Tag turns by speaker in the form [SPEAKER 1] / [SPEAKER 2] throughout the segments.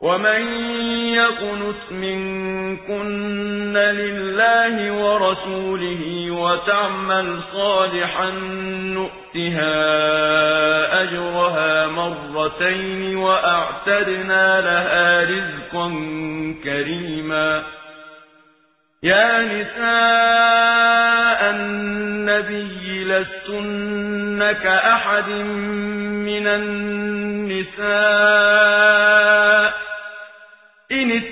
[SPEAKER 1] ومن يقنت منكن لله ورسوله وتعمل صالحا نؤتها أجرها مرتين وأعتدنا لها رزقا كريما يا نساء النبي لستن كأحد من النساء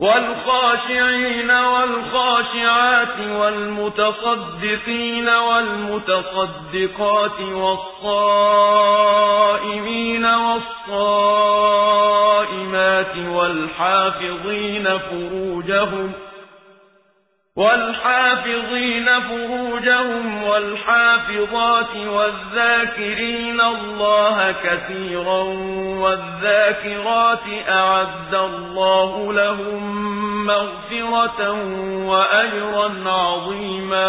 [SPEAKER 1] والخاشعين والخاشعات والمتصدقين والمتصدقات والصائمين والصائمات والحافظين فروجهم والحافظين فروجهم والحافظات والذاكرين الله كثيرا والذاكرات أعد الله لهم مغفرة وأجرا عظيما.